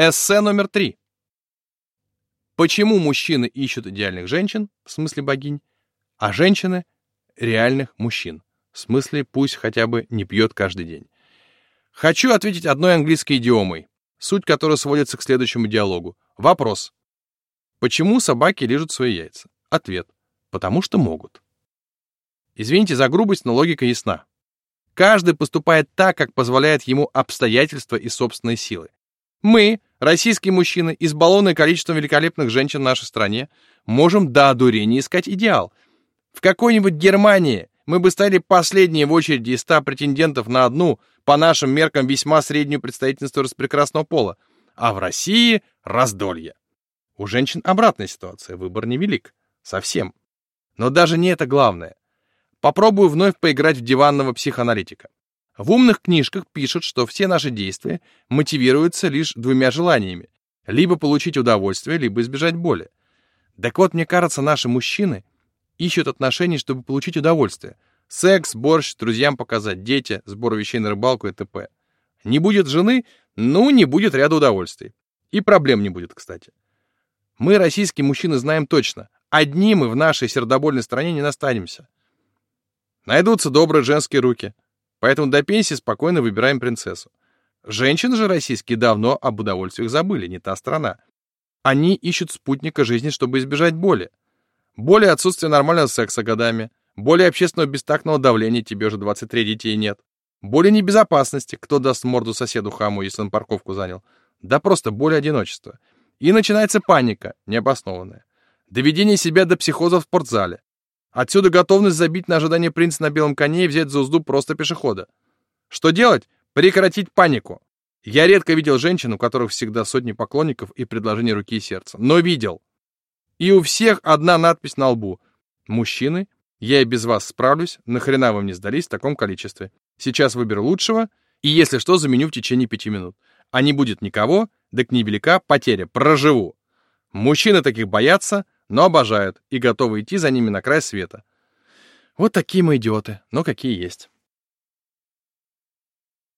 Эссе номер три. Почему мужчины ищут идеальных женщин, в смысле богинь, а женщины — реальных мужчин, в смысле пусть хотя бы не пьет каждый день. Хочу ответить одной английской идиомой, суть которой сводится к следующему диалогу. Вопрос. Почему собаки лежат свои яйца? Ответ. Потому что могут. Извините за грубость, но логика ясна. Каждый поступает так, как позволяет ему обстоятельства и собственные силы. Мы, российские мужчины, избалованные количеством великолепных женщин в нашей стране, можем до одурения искать идеал. В какой-нибудь Германии мы бы стали последние в очереди из ста претендентов на одну, по нашим меркам, весьма среднюю представительство распрекрасного пола, а в России — раздолье. У женщин обратная ситуация, выбор невелик. Совсем. Но даже не это главное. Попробую вновь поиграть в диванного психоаналитика. В умных книжках пишут, что все наши действия мотивируются лишь двумя желаниями. Либо получить удовольствие, либо избежать боли. Так вот, мне кажется, наши мужчины ищут отношений, чтобы получить удовольствие. Секс, борщ, друзьям показать, дети, сбор вещей на рыбалку и т.п. Не будет жены, ну, не будет ряда удовольствий. И проблем не будет, кстати. Мы, российские мужчины, знаем точно. Одни мы в нашей сердобольной стране не настанемся. Найдутся добрые женские руки. Поэтому до пенсии спокойно выбираем принцессу. Женщины же российские давно об удовольствиях забыли, не та страна. Они ищут спутника жизни, чтобы избежать боли. Боли отсутствия нормального секса годами. Боли общественного бестактного давления, тебе уже 23 детей нет. Боли небезопасности, кто даст морду соседу хаму, если он парковку занял. Да просто боли одиночества. И начинается паника, необоснованная. Доведение себя до психоза в спортзале. Отсюда готовность забить на ожидание принца на белом коне и взять за узду просто пешехода. Что делать? Прекратить панику. Я редко видел женщин, у которых всегда сотни поклонников и предложений руки и сердца. Но видел. И у всех одна надпись на лбу. Мужчины, я и без вас справлюсь, нахрена вы мне сдались в таком количестве. Сейчас выберу лучшего, и если что, заменю в течение пяти минут. А не будет никого, так невелика потеря, проживу. Мужчины таких боятся, но обожают и готовы идти за ними на край света. Вот такие мы идиоты, но какие есть.